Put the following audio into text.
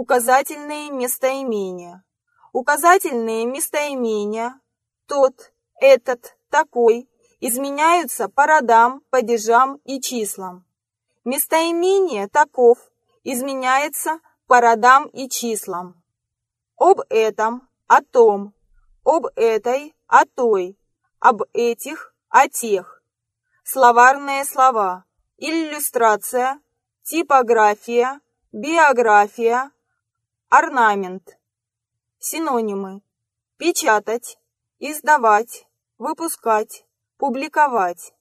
Указательные местоимения. Указательные местоимения тот, этот, такой изменяются по родам, падежам и числам. Местоимение таков изменяется по родам и числам. Об этом, о том, об этой, о той, об этих, о тех. Словарные слова. Иллюстрация, типография, биография, орнамент. Синонимы. Печатать, издавать, выпускать, публиковать.